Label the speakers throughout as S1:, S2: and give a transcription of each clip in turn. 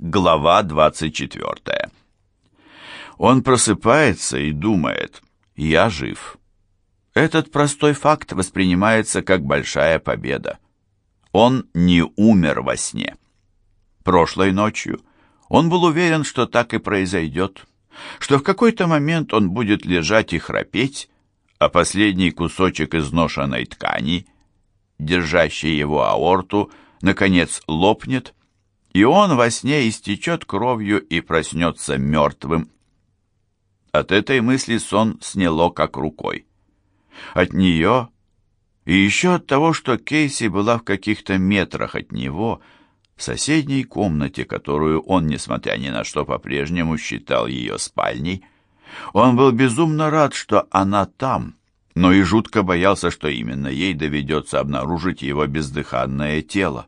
S1: Глава 24. Он просыпается и думает «Я жив». Этот простой факт воспринимается как большая победа. Он не умер во сне. Прошлой ночью он был уверен, что так и произойдет, что в какой-то момент он будет лежать и храпеть, а последний кусочек изношенной ткани, держащий его аорту, наконец лопнет, и он во сне истечет кровью и проснется мертвым. От этой мысли сон сняло как рукой. От нее и еще от того, что Кейси была в каких-то метрах от него, в соседней комнате, которую он, несмотря ни на что, по-прежнему считал ее спальней. Он был безумно рад, что она там, но и жутко боялся, что именно ей доведется обнаружить его бездыханное тело.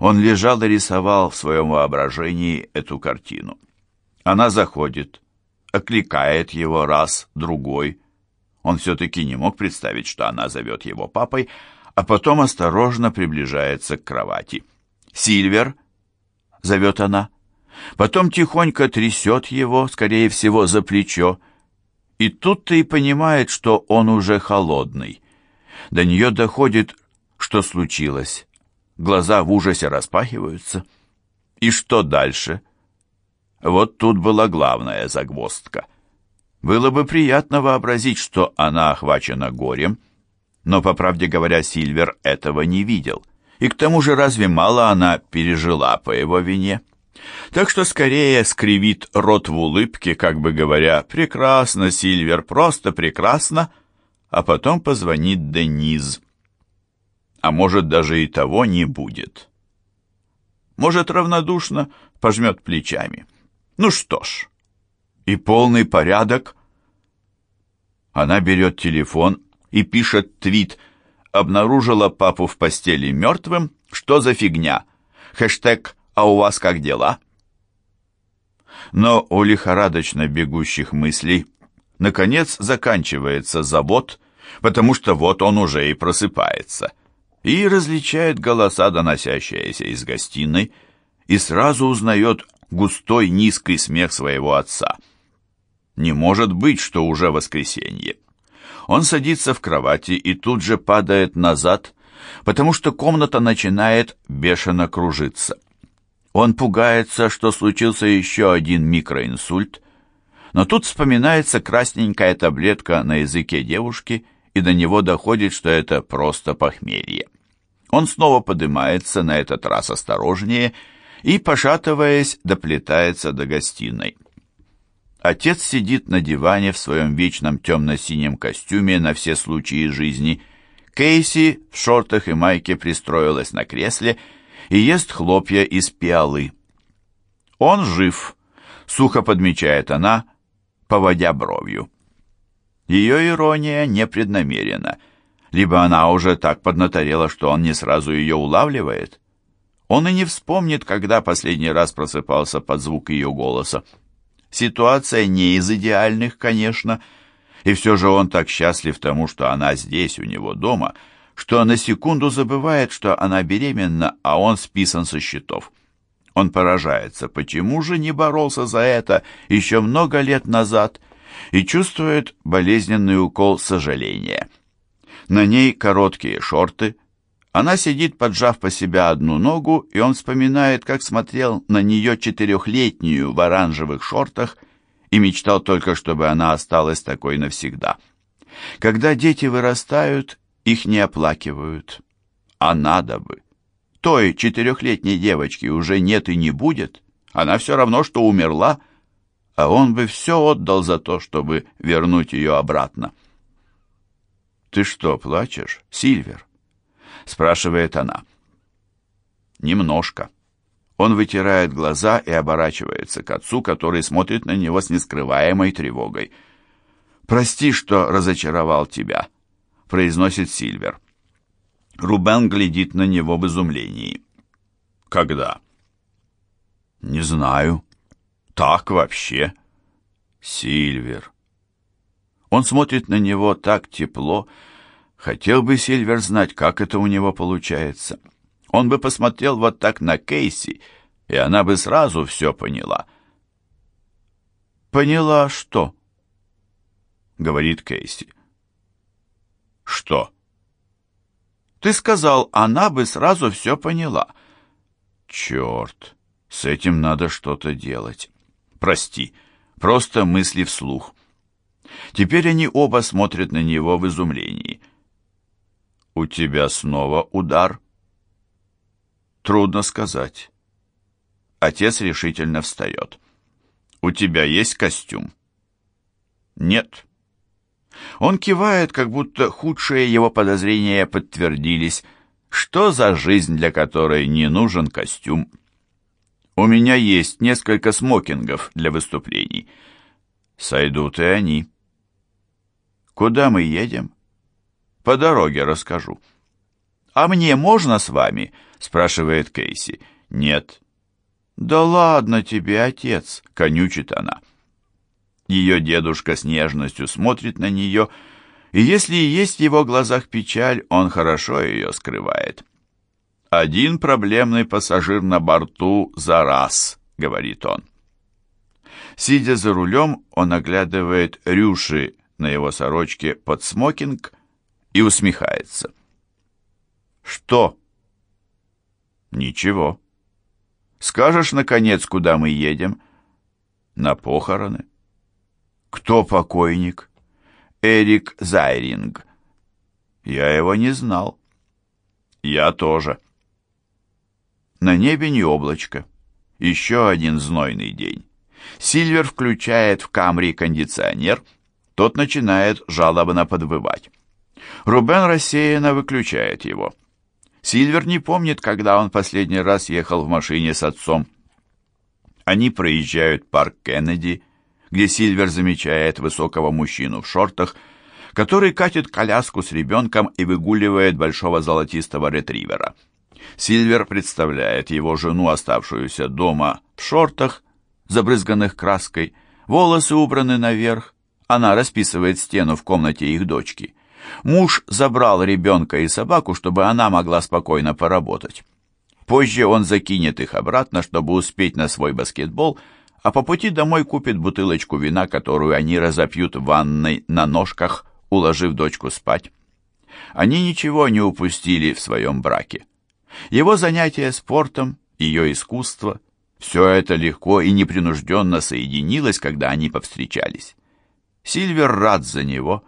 S1: Он лежал и рисовал в своем воображении эту картину. Она заходит, окликает его раз, другой. Он все-таки не мог представить, что она зовет его папой, а потом осторожно приближается к кровати. «Сильвер!» — зовет она. Потом тихонько трясет его, скорее всего, за плечо. И тут-то и понимает, что он уже холодный. До нее доходит, что случилось. Глаза в ужасе распахиваются. И что дальше? Вот тут была главная загвоздка. Было бы приятно вообразить, что она охвачена горем, но, по правде говоря, Сильвер этого не видел. И к тому же разве мало она пережила по его вине? Так что скорее скривит рот в улыбке, как бы говоря, «Прекрасно, Сильвер, просто прекрасно», а потом позвонит Дениз а может даже и того не будет. Может, равнодушно пожмет плечами. Ну что ж, и полный порядок. Она берет телефон и пишет твит «Обнаружила папу в постели мертвым? Что за фигня?» Хэштег «А у вас как дела?» Но у лихорадочно бегущих мыслей наконец заканчивается завод, потому что вот он уже и просыпается – и различает голоса, доносящиеся из гостиной, и сразу узнает густой низкий смех своего отца. Не может быть, что уже воскресенье. Он садится в кровати и тут же падает назад, потому что комната начинает бешено кружиться. Он пугается, что случился еще один микроинсульт, но тут вспоминается красненькая таблетка на языке девушки, и до него доходит, что это просто похмелье. Он снова поднимается, на этот раз осторожнее, и, пошатываясь, доплетается до гостиной. Отец сидит на диване в своем вечном темно-синем костюме на все случаи жизни. Кейси в шортах и майке пристроилась на кресле и ест хлопья из пиалы. «Он жив», — сухо подмечает она, поводя бровью. Ее ирония непреднамерена — либо она уже так поднаторела, что он не сразу ее улавливает. Он и не вспомнит, когда последний раз просыпался под звук ее голоса. Ситуация не из идеальных, конечно, и все же он так счастлив тому, что она здесь, у него дома, что на секунду забывает, что она беременна, а он списан со счетов. Он поражается, почему же не боролся за это еще много лет назад, и чувствует болезненный укол сожаления. На ней короткие шорты. Она сидит, поджав по себя одну ногу, и он вспоминает, как смотрел на нее четырехлетнюю в оранжевых шортах и мечтал только, чтобы она осталась такой навсегда. Когда дети вырастают, их не оплакивают. А надо бы. Той четырехлетней девочки уже нет и не будет. Она все равно, что умерла, а он бы все отдал за то, чтобы вернуть ее обратно. «Ты что, плачешь, Сильвер?» — спрашивает она. «Немножко». Он вытирает глаза и оборачивается к отцу, который смотрит на него с нескрываемой тревогой. «Прости, что разочаровал тебя», — произносит Сильвер. Рубен глядит на него в изумлении. «Когда?» «Не знаю. Так вообще». «Сильвер, он смотрит на него так тепло. Хотел бы Сильвер знать, как это у него получается. Он бы посмотрел вот так на Кейси, и она бы сразу все поняла.
S2: «Поняла что?»
S1: — говорит Кейси. «Что?»
S2: «Ты сказал, она бы сразу все поняла».
S1: «Черт, с этим надо что-то делать. Прости, просто мысли вслух». Теперь они оба смотрят на него в изумлении. «У тебя снова удар?» «Трудно сказать». Отец решительно встает. «У тебя есть костюм?» «Нет». Он кивает, как будто худшие его подозрения подтвердились. Что за жизнь, для которой не нужен костюм? У меня есть несколько смокингов для выступлений. Сойдут и они. Куда мы едем? По дороге расскажу. А мне можно с вами? спрашивает Кейси. Нет. Да ладно тебе, отец, конючит она. Ее дедушка с нежностью смотрит на нее, и если и есть в его глазах печаль, он хорошо ее скрывает. «Один проблемный пассажир на борту за раз», — говорит он. Сидя за рулем, он оглядывает рюши на его сорочке под смокинг и усмехается. «Что?» «Ничего. Скажешь, наконец, куда мы едем?» «На похороны». Кто покойник? Эрик Зайринг. Я его не знал. Я тоже. На небе не облачко. Еще один знойный день. Сильвер включает в камри кондиционер, тот начинает жалобно подвывать. Рубен рассеянно выключает его. Сильвер не помнит, когда он последний раз ехал в машине с отцом. Они проезжают парк Кеннеди, где Сильвер замечает высокого мужчину в шортах, который катит коляску с ребенком и выгуливает большого золотистого ретривера. Сильвер представляет его жену, оставшуюся дома в шортах, забрызганных краской, волосы убраны наверх, она расписывает стену в комнате их дочки. Муж забрал ребенка и собаку, чтобы она могла спокойно поработать. Позже он закинет их обратно, чтобы успеть на свой баскетбол – а по пути домой купит бутылочку вина, которую они разопьют в ванной на ножках, уложив дочку спать. Они ничего не упустили в своем браке. Его занятия спортом, ее искусство – все это легко и непринужденно соединилось, когда они повстречались. Сильвер рад за него,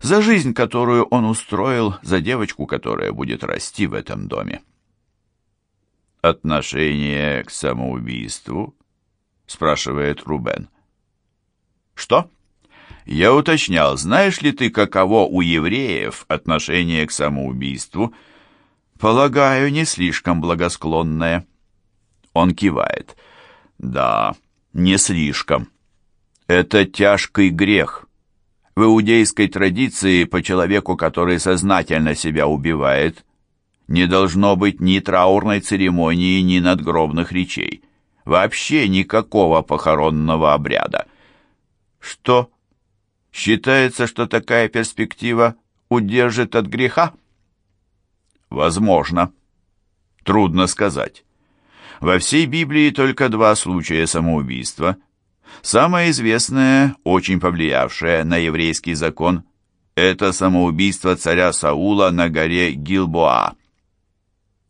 S1: за жизнь, которую он устроил, за девочку, которая будет расти в этом доме. Отношение к самоубийству — спрашивает Рубен. «Что?» «Я уточнял, знаешь ли ты, каково у евреев отношение к самоубийству?» «Полагаю, не слишком благосклонное». Он кивает. «Да, не слишком. Это тяжкий грех. В иудейской традиции по человеку, который сознательно себя убивает, не должно быть ни траурной церемонии, ни надгробных речей. Вообще никакого похоронного обряда. Что? Считается, что такая перспектива удержит от греха? Возможно. Трудно сказать. Во всей Библии только два случая самоубийства. Самое известное, очень повлиявшее на еврейский закон, это самоубийство царя Саула на горе Гилбоа.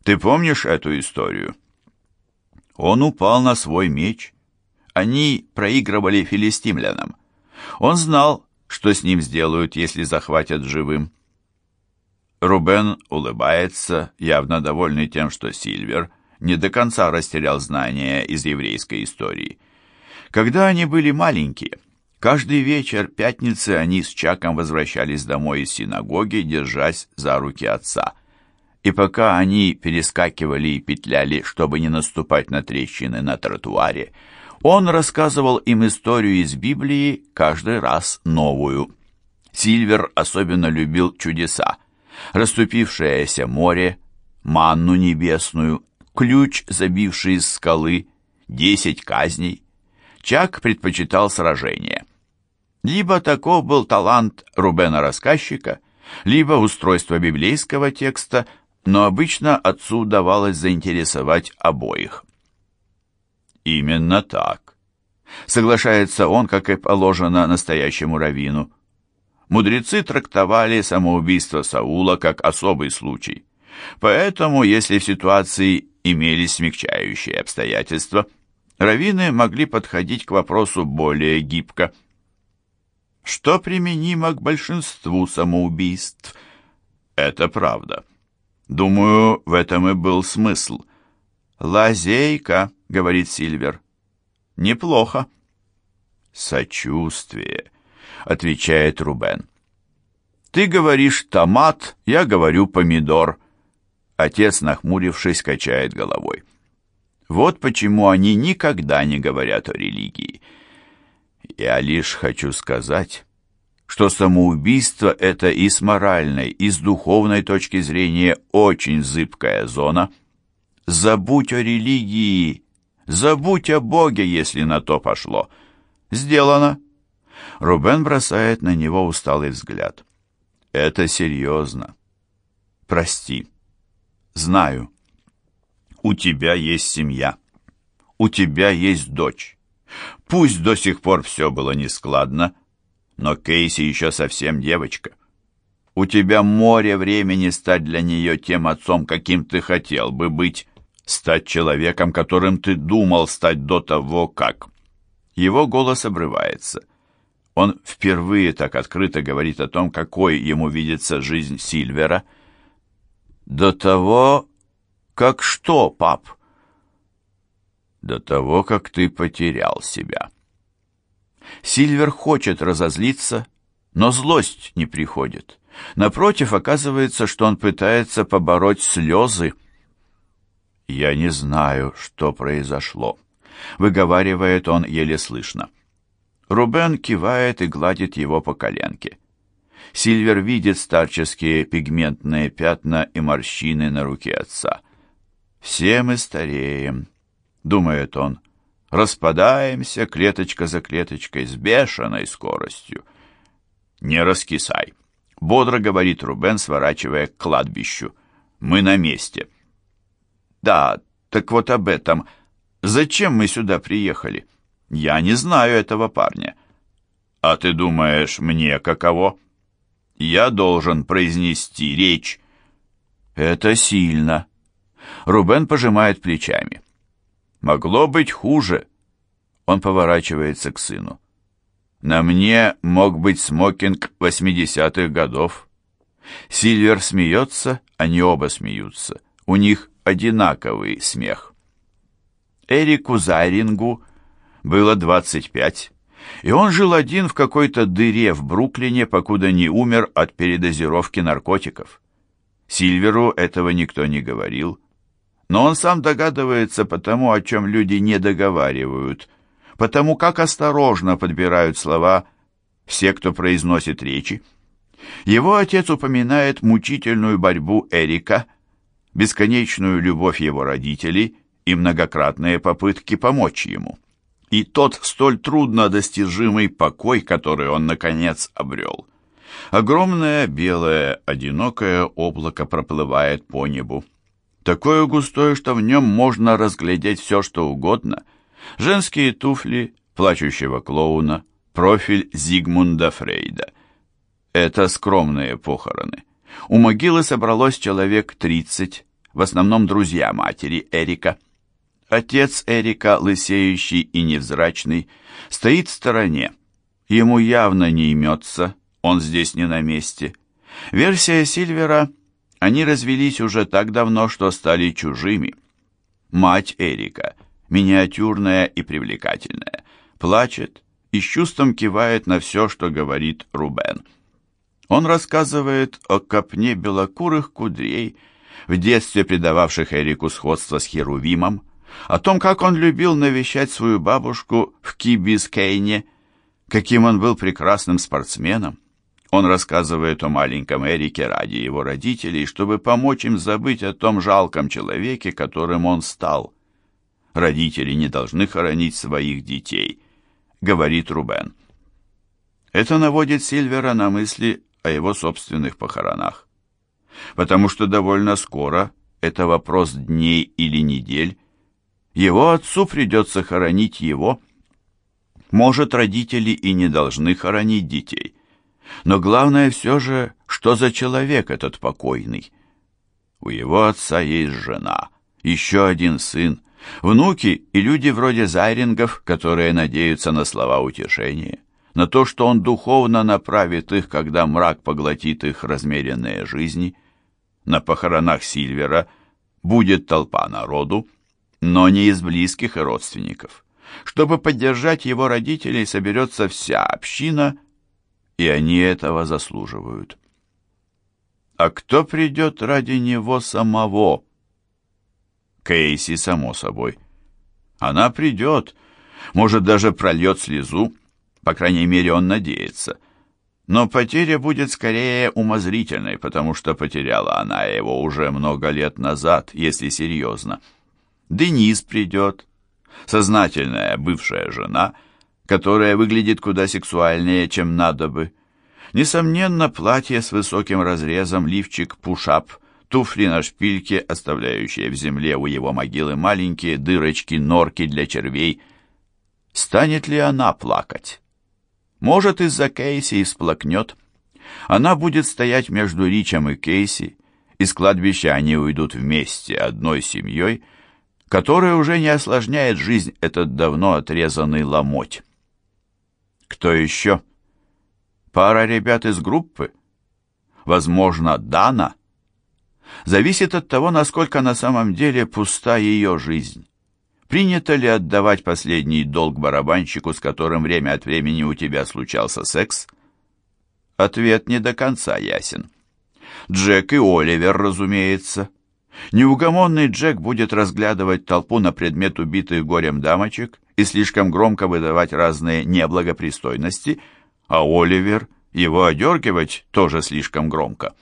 S1: Ты помнишь эту историю? Он упал на свой меч. Они проигрывали филистимлянам. Он знал, что с ним сделают, если захватят живым. Рубен улыбается, явно довольный тем, что Сильвер не до конца растерял знания из еврейской истории. Когда они были маленькие, каждый вечер пятницы они с Чаком возвращались домой из синагоги, держась за руки отца – и пока они перескакивали и петляли, чтобы не наступать на трещины на тротуаре, он рассказывал им историю из Библии, каждый раз новую. Сильвер особенно любил чудеса. Расступившееся море, манну небесную, ключ, забивший из скалы, десять казней. Чак предпочитал сражения. Либо таков был талант Рубена-рассказчика, либо устройство библейского текста – но обычно отцу удавалось заинтересовать обоих. Именно так. Соглашается он, как и положено настоящему раввину. Мудрецы трактовали самоубийство Саула как особый случай. Поэтому, если в ситуации имелись смягчающие обстоятельства, раввины могли подходить к вопросу более гибко. Что применимо к большинству самоубийств? Это правда. Думаю, в этом и был смысл. «Лазейка», — говорит Сильвер. «Неплохо». «Сочувствие», — отвечает Рубен. «Ты говоришь томат, я говорю помидор». Отец, нахмурившись, качает головой. Вот почему они никогда не говорят о религии. Я лишь хочу сказать, что самоубийство – это и с моральной, и с духовной точки зрения очень зыбкая зона. Забудь о религии, забудь о Боге, если на то пошло. Сделано. Рубен бросает на него усталый взгляд. Это серьезно. Прости. Знаю. У тебя есть семья. У тебя есть дочь. Пусть до сих пор все было нескладно, но Кейси еще совсем девочка. У тебя море времени стать для нее тем отцом, каким ты хотел бы быть, стать человеком, которым ты думал стать до того, как. Его голос обрывается. Он впервые так открыто говорит о том, какой ему видится жизнь Сильвера — до того, как что, пап? До того, как ты потерял себя. Сильвер хочет разозлиться, но злость не приходит. Напротив, оказывается, что он пытается побороть слезы. «Я не знаю, что произошло», — выговаривает он еле слышно. Рубен кивает и гладит его по коленке. Сильвер видит старческие пигментные пятна и морщины на руке отца. «Все мы стареем», — думает он, — «распадаемся клеточка за клеточкой с бешеной скоростью». «Не раскисай», — бодро говорит Рубен, сворачивая к кладбищу. «Мы на месте». «Да, так вот об этом. Зачем мы сюда приехали? Я не знаю этого парня». «А ты думаешь, мне каково?» Я должен произнести речь. Это сильно. Рубен пожимает плечами. Могло быть хуже. Он поворачивается к сыну. На мне мог быть смокинг восьмидесятых годов. Сильвер смеется, они оба смеются. У них одинаковый смех. Эрику Зайрингу было двадцать пять и он жил один в какой-то дыре в Бруклине, покуда не умер от передозировки наркотиков. Сильверу этого никто не говорил, но он сам догадывается по тому, о чем люди не договаривают, потому как осторожно подбирают слова все, кто произносит речи. Его отец упоминает мучительную борьбу Эрика, бесконечную любовь его родителей и многократные попытки помочь ему и тот столь трудно достижимый покой, который он, наконец, обрел. Огромное белое одинокое облако проплывает по небу. Такое густое, что в нем можно разглядеть все, что угодно. Женские туфли, плачущего клоуна, профиль Зигмунда Фрейда. Это скромные похороны. У могилы собралось человек тридцать, в основном друзья матери Эрика. Отец Эрика, лысеющий и невзрачный, стоит в стороне. Ему явно не имется, он здесь не на месте. Версия Сильвера – они развелись уже так давно, что стали чужими. Мать Эрика, миниатюрная и привлекательная, плачет и с чувством кивает на все, что говорит Рубен. Он рассказывает о копне белокурых кудрей, в детстве придававших Эрику сходство с Херувимом, о том, как он любил навещать свою бабушку в Кибискейне, каким он был прекрасным спортсменом. Он рассказывает о маленьком Эрике ради его родителей, чтобы помочь им забыть о том жалком человеке, которым он стал. Родители не должны хоронить своих детей, говорит Рубен. Это наводит Сильвера на мысли о его собственных похоронах. Потому что довольно скоро, это вопрос дней или недель, Его отцу придется хоронить его. Может, родители и не должны хоронить детей. Но главное все же, что за человек этот покойный. У его отца есть жена, еще один сын, внуки и люди вроде Зайрингов, которые надеются на слова утешения, на то, что он духовно направит их, когда мрак поглотит их размеренные жизни. На похоронах Сильвера будет толпа народу, но не из близких и родственников. Чтобы поддержать его родителей, соберется вся община, и они этого заслуживают. А кто придет ради него самого? Кейси, само собой. Она придет, может, даже прольет слезу, по крайней мере, он надеется. Но потеря будет скорее умозрительной, потому что потеряла она его уже много лет назад, если серьезно. Денис придет, сознательная бывшая жена, которая выглядит куда сексуальнее, чем надо бы. Несомненно, платье с высоким разрезом, лифчик, пушап, туфли на шпильке, оставляющие в земле у его могилы маленькие дырочки, норки для червей. Станет ли она плакать? Может, из-за Кейси и всплакнет. Она будет стоять между Ричем и Кейси, из кладбища они уйдут вместе, одной семьей, которая уже не осложняет жизнь этот давно отрезанный ломоть. Кто еще? Пара ребят из группы? Возможно, Дана? Зависит от того, насколько на самом деле пуста ее жизнь. Принято ли отдавать последний долг барабанщику, с которым время от времени у тебя случался секс? Ответ не до конца ясен. Джек и Оливер, разумеется. Неугомонный Джек будет разглядывать толпу на предмет убитых горем дамочек и слишком громко выдавать разные неблагопристойности, а Оливер его одергивать тоже слишком громко.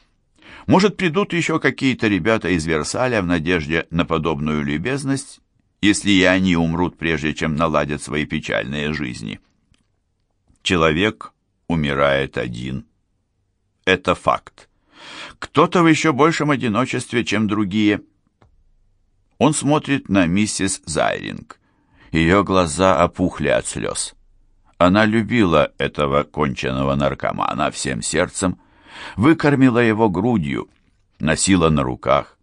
S1: Может, придут еще какие-то ребята из Версаля в надежде на подобную любезность, если и они умрут, прежде чем наладят свои печальные жизни. Человек умирает один. Это факт. Кто-то в еще большем одиночестве, чем другие. Он смотрит на миссис Зайринг. Ее глаза опухли от слез. Она любила этого конченного наркомана всем сердцем, выкормила его грудью, носила на руках,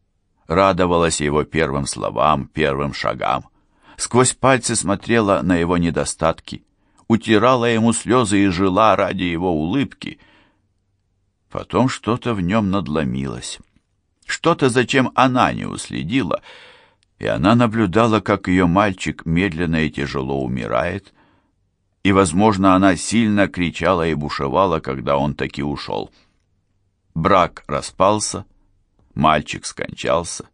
S1: радовалась его первым словам, первым шагам, сквозь пальцы смотрела на его недостатки, утирала ему слезы и жила ради его улыбки — Потом что-то в нем надломилось. Что-то, зачем она не уследила, и она наблюдала, как ее мальчик медленно и тяжело умирает, и, возможно, она сильно кричала и бушевала, когда он таки ушел. Брак распался, мальчик скончался.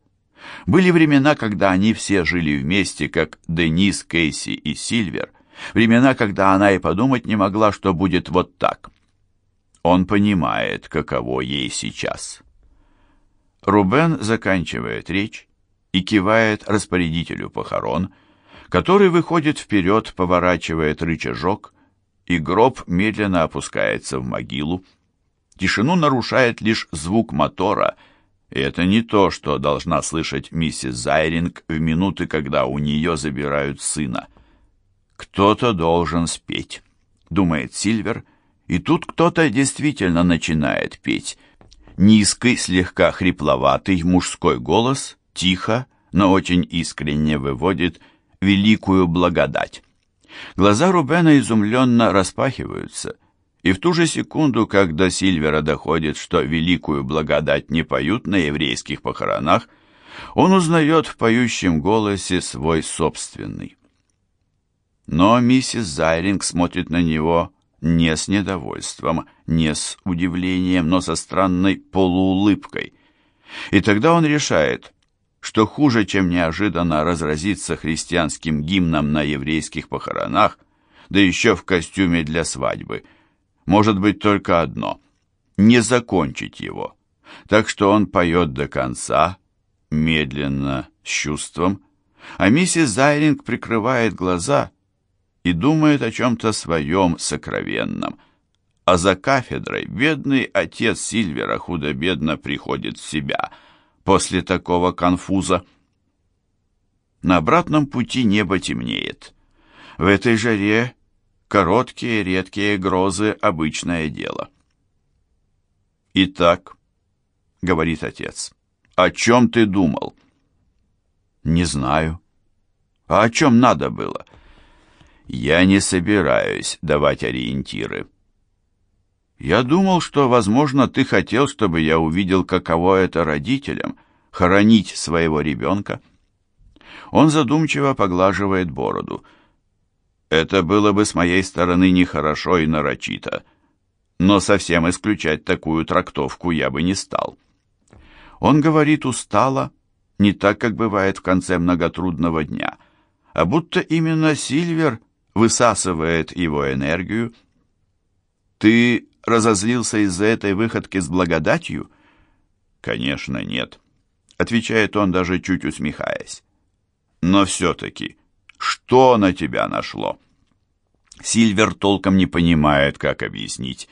S1: Были времена, когда они все жили вместе, как Денис, Кейси и Сильвер, времена, когда она и подумать не могла, что будет вот так — он понимает, каково ей сейчас. Рубен заканчивает речь и кивает распорядителю похорон, который выходит вперед, поворачивает рычажок, и гроб медленно опускается в могилу. Тишину нарушает лишь звук мотора, и это не то, что должна слышать миссис Зайринг в минуты, когда у нее забирают сына. «Кто-то должен спеть», — думает Сильвер, — и тут кто-то действительно начинает петь. Низкий, слегка хрипловатый мужской голос, тихо, но очень искренне выводит великую благодать. Глаза Рубена изумленно распахиваются, и в ту же секунду, когда Сильвера доходит, что великую благодать не поют на еврейских похоронах, он узнает в поющем голосе свой собственный. Но миссис Зайринг смотрит на него не с недовольством, не с удивлением, но со странной полуулыбкой. И тогда он решает, что хуже, чем неожиданно разразиться христианским гимном на еврейских похоронах, да еще в костюме для свадьбы, может быть только одно — не закончить его. Так что он поет до конца, медленно, с чувством, а миссис Зайринг прикрывает глаза — и думает о чем-то своем сокровенном. А за кафедрой бедный отец Сильвера худо-бедно приходит в себя после такого конфуза. На обратном пути небо темнеет. В этой жаре короткие редкие грозы – обычное дело. «Итак», — говорит отец, — «о чем ты думал?» «Не знаю». «А о чем надо было?» «Я не собираюсь давать ориентиры». «Я думал, что, возможно, ты хотел, чтобы я увидел, каково это родителям — хоронить своего ребенка». Он задумчиво поглаживает бороду. «Это было бы с моей стороны нехорошо и нарочито, но совсем исключать такую трактовку я бы не стал». Он говорит устало, не так, как бывает в конце многотрудного дня, а будто именно Сильвер высасывает его энергию. «Ты разозлился из-за этой выходки с благодатью?» «Конечно, нет», — отвечает он, даже чуть усмехаясь. «Но все-таки, что на тебя нашло?» Сильвер толком не понимает, как объяснить.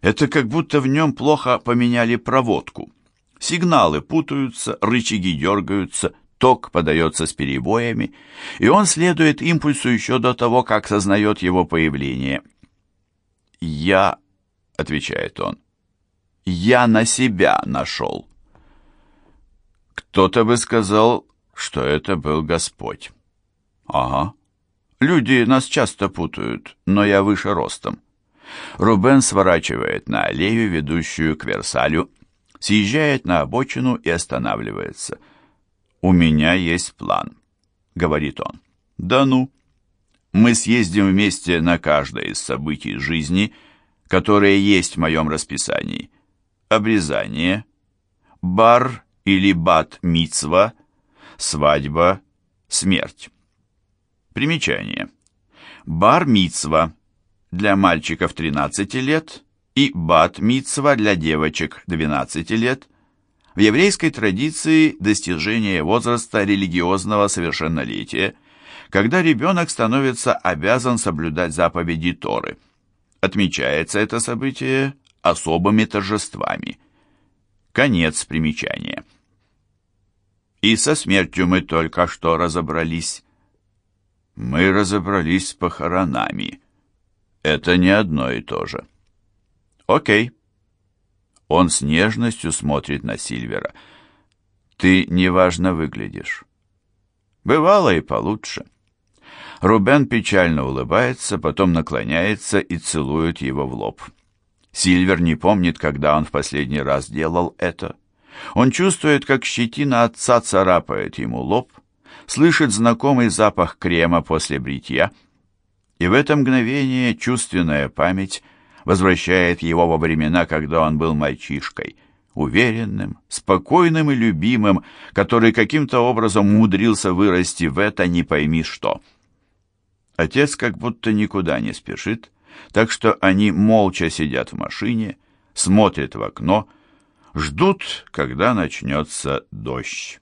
S1: Это как будто в нем плохо поменяли проводку. Сигналы путаются, рычаги дергаются, ток подается с перебоями, и он следует импульсу еще до того, как сознает его появление. «Я», — отвечает он, — «я на себя нашел». Кто-то бы сказал, что это был Господь. Ага. Люди нас часто путают, но я выше ростом. Рубен сворачивает на аллею, ведущую к Версалю, съезжает на обочину и останавливается. «У меня есть план», — говорит он. «Да ну! Мы съездим вместе на каждое из событий жизни, которые есть в моем расписании. Обрезание, бар или бат-мицва, свадьба, смерть. Примечание. Бар-мицва для мальчиков 13 лет и бат-мицва для девочек 12 лет. В еврейской традиции достижение возраста религиозного совершеннолетия, когда ребенок становится обязан соблюдать заповеди Торы. Отмечается это событие особыми торжествами. Конец примечания. И со смертью мы только что разобрались. Мы разобрались с похоронами. Это не одно и то же. «Окей». Он с нежностью смотрит на Сильвера. «Ты неважно выглядишь». «Бывало и получше». Рубен печально улыбается, потом наклоняется и целует его в лоб. Сильвер не помнит, когда он в последний раз делал это. Он чувствует, как щетина отца царапает ему лоб, слышит знакомый запах крема после бритья, и в это мгновение чувственная память – возвращает его во времена, когда он был мальчишкой, уверенным, спокойным и любимым, который каким-то образом умудрился вырасти в это не пойми что. Отец как будто никуда не спешит, так что они молча сидят в машине, смотрят в окно, ждут, когда начнется дождь.